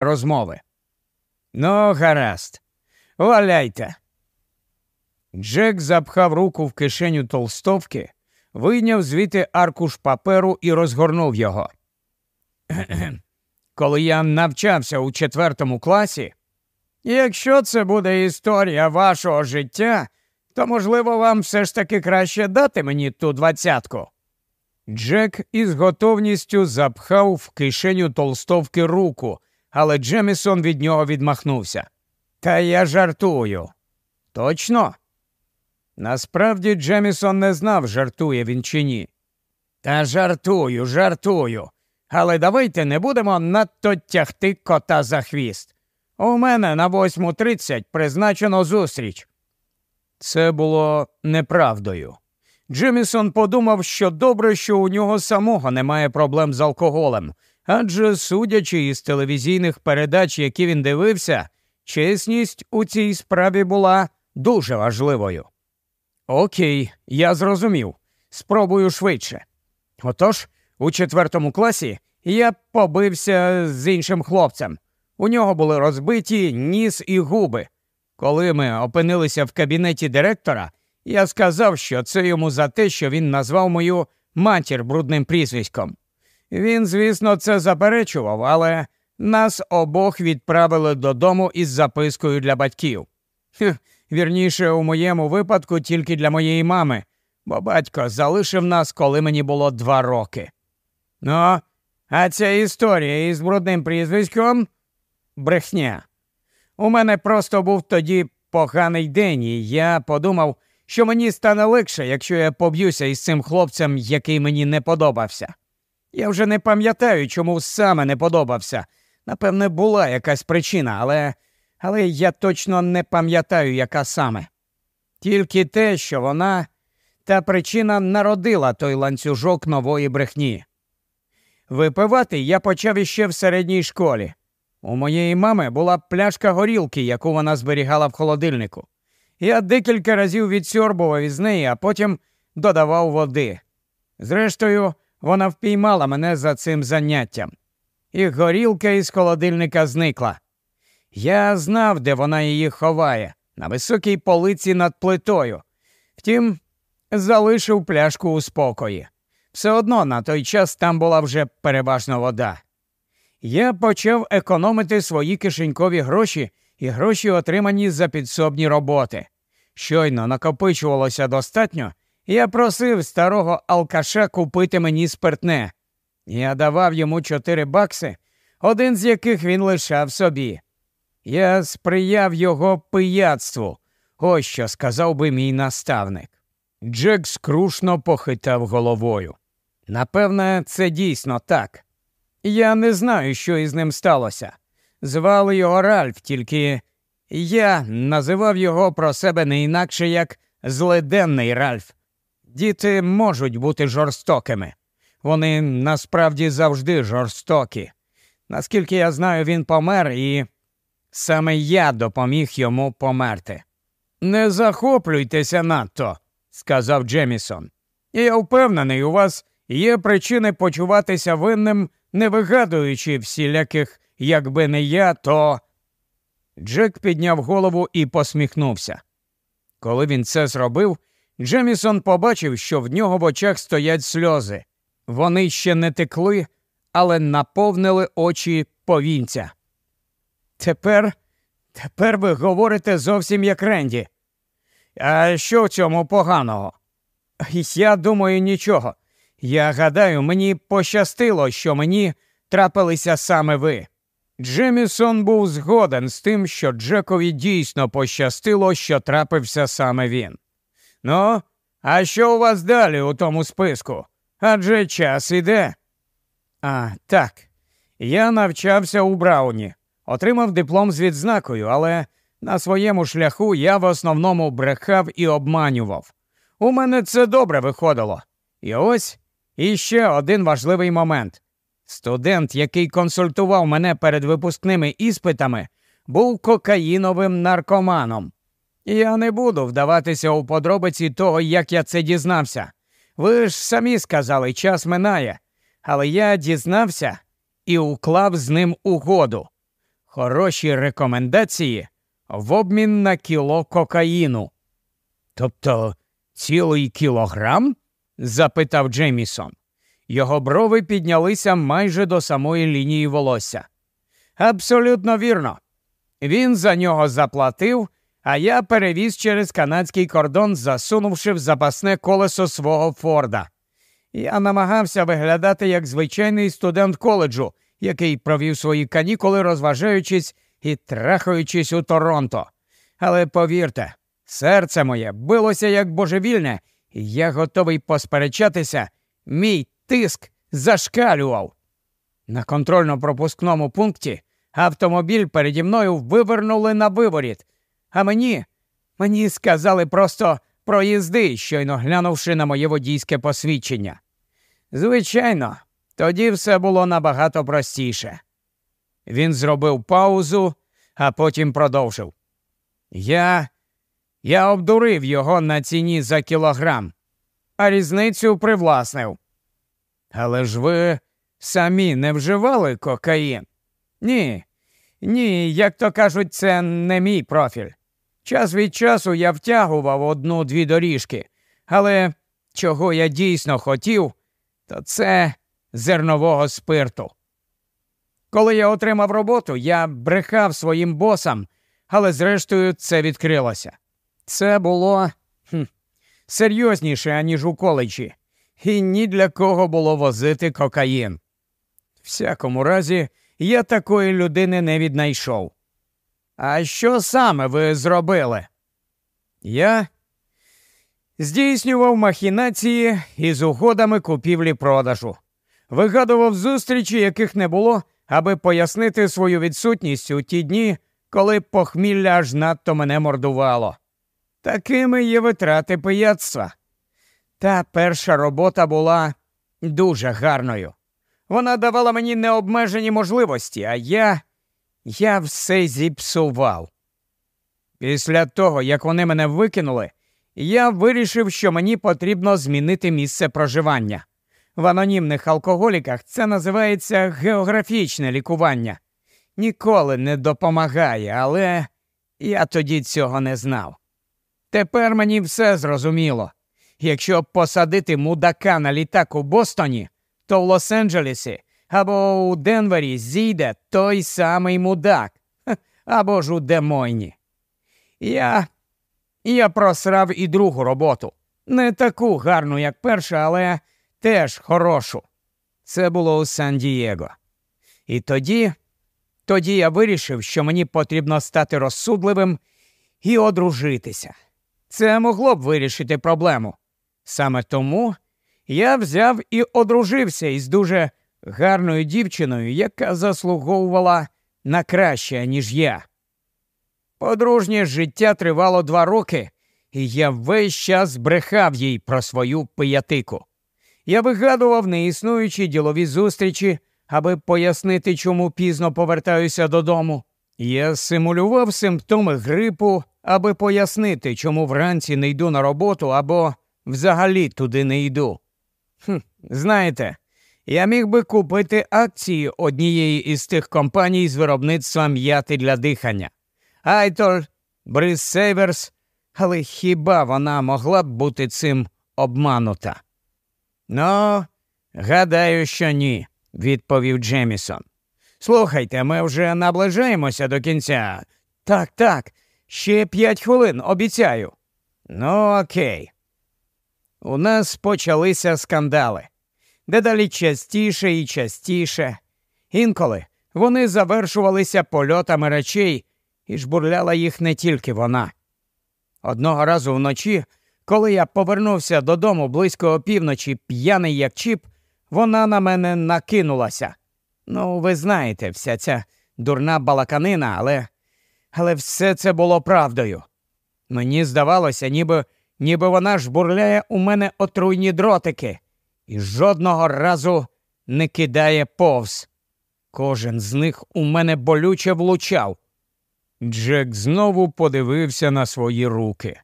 розмови. Ну, гаразд, валяйте. Джек запхав руку в кишеню толстовки, вийняв звідти аркуш паперу і розгорнув його. Коли я навчався у четвертому класі, якщо це буде історія вашого життя, то, можливо, вам все ж таки краще дати мені ту двадцятку. Джек із готовністю запхав в кишеню толстовки руку, але Джемісон від нього відмахнувся. Та я жартую. Точно? Насправді Джемісон не знав, жартує він чи ні. Та жартую, жартую. Але давайте не будемо надто тягти кота за хвіст. У мене на 8.30 призначено зустріч. Це було неправдою. Джемісон подумав, що добре, що у нього самого немає проблем з алкоголем, адже, судячи із телевізійних передач, які він дивився, чесність у цій справі була дуже важливою. Окей, я зрозумів. Спробую швидше. Отож, у четвертому класі я побився з іншим хлопцем. У нього були розбиті ніс і губи. Коли ми опинилися в кабінеті директора, я сказав, що це йому за те, що він назвав мою матір брудним прізвиськом. Він, звісно, це заперечував, але нас обох відправили додому із запискою для батьків. Хех, вірніше, у моєму випадку тільки для моєї мами, бо батько залишив нас, коли мені було два роки. Ну, а ця історія із брудним прізвиськом брехня. У мене просто був тоді поганий день, і я подумав, що мені стане легше, якщо я поб'юся із цим хлопцем, який мені не подобався. Я вже не пам'ятаю, чому саме не подобався. Напевне, була якась причина, але але я точно не пам'ятаю, яка саме. Тільки те, що вона, та причина народила той ланцюжок нової брехні. Випивати я почав іще в середній школі. У моєї мами була пляшка горілки, яку вона зберігала в холодильнику. Я декілька разів відсьорбував із неї, а потім додавав води. Зрештою, вона впіймала мене за цим заняттям, і горілка із холодильника зникла. Я знав, де вона її ховає, на високій полиці над плитою. Втім, залишив пляшку у спокої. Все одно на той час там була вже переважно вода. Я почав економити свої кишенькові гроші і гроші, отримані за підсобні роботи. Щойно накопичувалося достатньо, я просив старого алкаша купити мені спиртне. Я давав йому чотири бакси, один з яких він лишав собі. Я сприяв його пияцтву, ось що сказав би мій наставник. Джек скрушно похитав головою. Напевне, це дійсно так. Я не знаю, що із ним сталося. Звали його Ральф, тільки я називав його про себе не інакше як злиденний Ральф. Діти можуть бути жорстокими. Вони насправді завжди жорстокі. Наскільки я знаю, він помер, і саме я допоміг йому померти. Не захоплюйтеся надто, сказав Джемісон. Я впевнений, у вас є причини почуватися винним, не вигадуючи всіляких, якби не я, то. Джек підняв голову і посміхнувся. Коли він це зробив, Джемісон побачив, що в нього в очах стоять сльози. Вони ще не текли, але наповнили очі повінця. Тепер, тепер ви говорите зовсім як Ренді. А що в цьому поганого? Я думаю, нічого. Я гадаю, мені пощастило, що мені трапилися саме ви. Джемісон був згоден з тим, що Джекові дійсно пощастило, що трапився саме він. Ну, а що у вас далі у тому списку? Адже час іде. А, так. Я навчався у Брауні, отримав диплом з відзнакою, але на своєму шляху я в основному брехав і обманював. У мене це добре виходило. І ось іще один важливий момент. Студент, який консультував мене перед випускними іспитами, був кокаїновим наркоманом. Я не буду вдаватися у подробиці того, як я це дізнався. Ви ж самі сказали, час минає, але я дізнався і уклав з ним угоду. хороші рекомендації в обмін на кіло кокаїну. Тобто цілий кілограм? запитав Джеймісон. Його брови піднялися майже до самої лінії волосся. Абсолютно вірно. Він за нього заплатив, а я перевіз через канадський кордон, засунувши в запасне колесо свого Форда. Я намагався виглядати як звичайний студент коледжу, який провів свої канікули, розважаючись і трахаючись у Торонто. Але повірте, серце моє билося як божевільне, і я готовий посперечатися, мій тиск зашкалював. На контрольно-пропускному пункті автомобіль переді мною вивернули на виворіт, а мені мені сказали просто проїзди, щойно глянувши на моє водійське посвідчення. Звичайно, тоді все було набагато простіше. Він зробив паузу, а потім продовжив. Я я обдурив його на ціні за кілограм, а різницю привласнив. Але ж ви самі не вживали кокаїн? Ні, ні, як то кажуть, це не мій профіль. Час від часу я втягував одну-дві доріжки, але чого я дійсно хотів, то це зернового спирту. Коли я отримав роботу, я брехав своїм босам, але зрештою це відкрилося. Це було хм, серйозніше, аніж у коледжі, і ні для кого було возити кокаїн. Всякому разі, я такої людини не віднайшов. А що саме ви зробили? Я здійснював махінації із угодами купівлі продажу, вигадував зустрічі, яких не було, аби пояснити свою відсутність у ті дні, коли похмілля аж надто мене мордувало. Такими є витрати пияцтва. Та перша робота була дуже гарною. Вона давала мені необмежені можливості, а я я все зіпсував. Після того, як вони мене викинули, я вирішив, що мені потрібно змінити місце проживання. В анонімних алкоголіках це називається географічне лікування. Ніколи не допомагає, але я тоді цього не знав. Тепер мені все зрозуміло. Якщо посадити мудака на літак у Бостоні, то в Лос-Анджелесі або у Денвері зійде той самий мудак, або ж у Демойні. Я я просрав і другу роботу. Не таку гарну, як перша, але теж хорошу. Це було у Сан-Дієго. І тоді, тоді я вирішив, що мені потрібно стати розсудливим і одружитися. Це могло б вирішити проблему. Саме тому я взяв і одружився із дуже гарною дівчиною, яка заслуговувала на краще, ніж я. Подружнє життя тривало два роки, і я весь час брехав їй про свою пиятику. Я вигадував неіснуючі ділові зустрічі, аби пояснити, чому пізно повертаюся додому. Я симулював симптоми грипу, аби пояснити, чому вранці не йду на роботу або взагалі туди не йду. Хм, Знаєте, я міг би купити акції однієї із тих компаній з виробництва м'яти для дихання. Айтор, Бриз Сейверс, але хіба вона могла б бути цим обманута? Ну, гадаю, що ні, відповів Джемісон. Слухайте, ми вже наближаємося до кінця. Так, так, ще п'ять хвилин, обіцяю. Ну, окей. У нас почалися скандали дедалі частіше і частіше. Інколи вони завершувалися польотами речей, і жбурляла їх не тільки вона. Одного разу вночі, коли я повернувся додому близько опівночі, п'яний як чіп, вона на мене накинулася. Ну, ви знаєте, вся ця дурна балаканина, але але все це було правдою. Мені здавалося, ніби ніби вона жбурляє у мене отруйні дротики і жодного разу не кидає повз. Кожен з них у мене болюче влучав. Джек знову подивився на свої руки.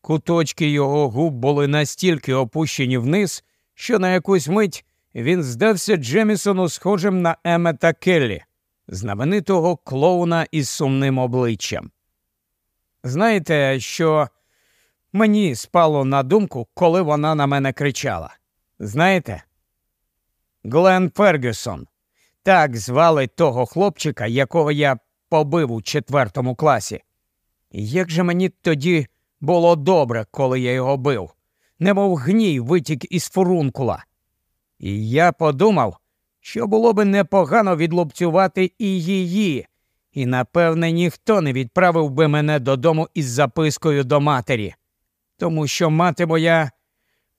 Куточки його губ були настільки опущені вниз, що на якусь мить він здався Джемісону схожим на Емета Келлі. знаменитого клоуна із сумним обличчям. Знаєте, що мені спало на думку, коли вона на мене кричала? Знаєте? Глен Фергюсон. Так звали того хлопчика, якого я побив у четвертому класі. Як же мені тоді було добре, коли я його бив, немов гній витік із фурункула. І я подумав, що було би непогано відлупцювати і її, і, напевне, ніхто не відправив би мене додому із запискою до матері, тому що мати моя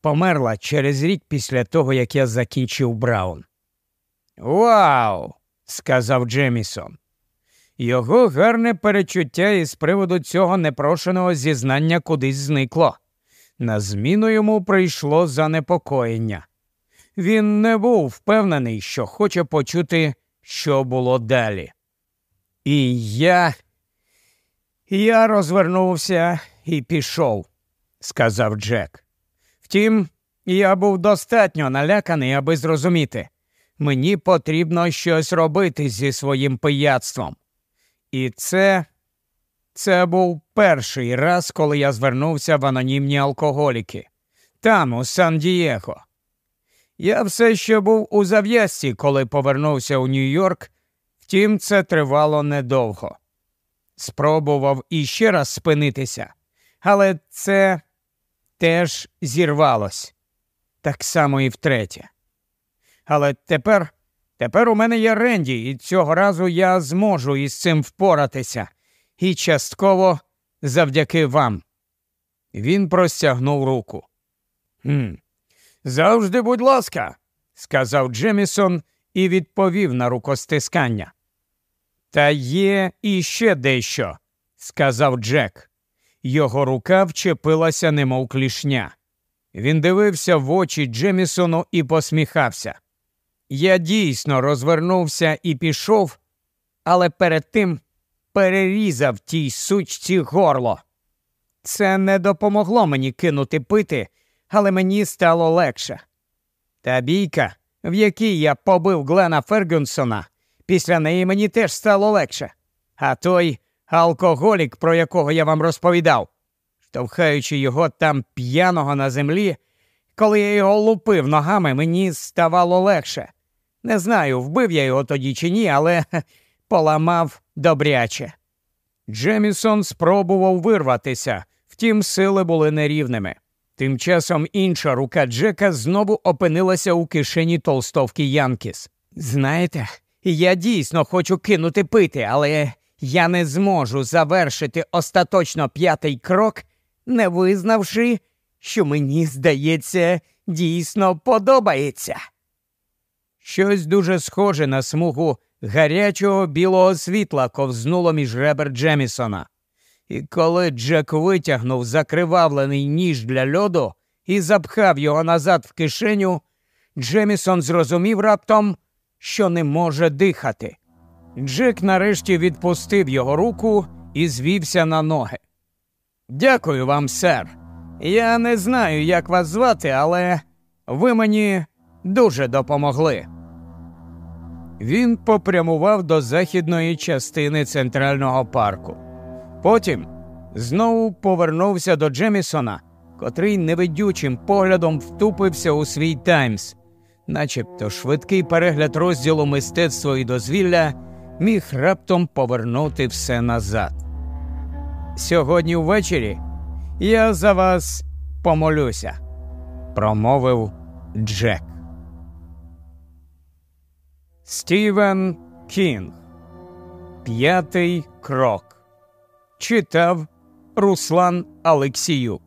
померла через рік після того, як я закінчив Браун. Вау! сказав Джемісон. Його гарне перечуття із приводу цього непрошеного зізнання кудись зникло. На зміну йому прийшло занепокоєння. Він не був впевнений, що хоче почути, що було далі. І я. Я розвернувся і пішов, сказав Джек. Втім, я був достатньо наляканий, аби зрозуміти. Мені потрібно щось робити зі своїм пияцтвом. І це Це був перший раз, коли я звернувся в анонімні алкоголіки. Там, у Сан Дієго. Я все ще був у зав'язці, коли повернувся у Нью-Йорк, втім, це тривало недовго. Спробував іще раз спинитися, але це теж зірвалось. Так само і втретє. Але тепер Тепер у мене є Ренді, і цього разу я зможу із цим впоратися, і частково завдяки вам. Він простягнув руку. «Хм, Завжди, будь ласка, сказав Джемісон і відповів на рукостискання. Та є іще дещо, сказав Джек. Його рука вчепилася, немов клішня. Він дивився в очі Джемісону і посміхався. Я дійсно розвернувся і пішов, але перед тим перерізав тій сучці горло. Це не допомогло мені кинути пити, але мені стало легше. Та бійка, в якій я побив Глена Фергюнсона, після неї мені теж стало легше. А той алкоголік, про якого я вам розповідав, штовхаючи його там п'яного на землі, коли я його лупив ногами, мені ставало легше. Не знаю, вбив я його тоді чи ні, але поламав добряче. Джемісон спробував вирватися, втім, сили були нерівними. Тим часом інша рука Джека знову опинилася у кишені толстовки Янкіс. Знаєте, я дійсно хочу кинути пити, але я не зможу завершити остаточно п'ятий крок, не визнавши, що мені здається, дійсно подобається. Щось дуже схоже на смугу гарячого білого світла ковзнуло між ребер Джемісона. І коли Джек витягнув закривавлений ніж для льоду і запхав його назад в кишеню, Джемісон зрозумів раптом, що не може дихати. Джек нарешті відпустив його руку і звівся на ноги. Дякую вам, сер. Я не знаю, як вас звати, але ви мені дуже допомогли. Він попрямував до західної частини центрального парку. Потім знову повернувся до Джемісона, котрий невидючим поглядом втупився у свій Таймс, начебто швидкий перегляд розділу мистецтво і дозвілля міг раптом повернути все назад. Сьогодні ввечері я за вас помолюся, промовив Джек. Стівен Кінг. П'ятий крок. Читав Руслан Алексіюк.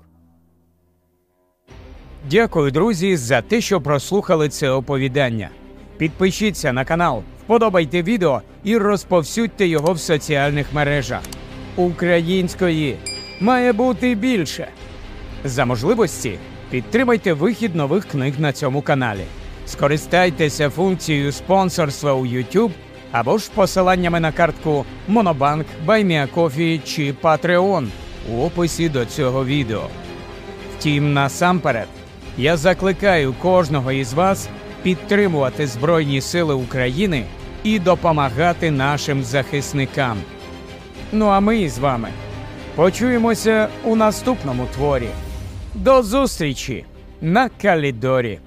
Дякую, друзі, за те, що прослухали це оповідання. Підпишіться на канал, вподобайте відео і розповсюдьте його в соціальних мережах. Української має бути більше. За можливості підтримайте вихід нових книг на цьому каналі. Скористайтеся функцією спонсорства у YouTube або ж посиланнями на картку Monobank, BuyMeACoffee чи Patreon у описі до цього відео. Втім, насамперед, я закликаю кожного із вас підтримувати Збройні Сили України і допомагати нашим захисникам. Ну а ми з вами почуємося у наступному творі. До зустрічі на Калідорі!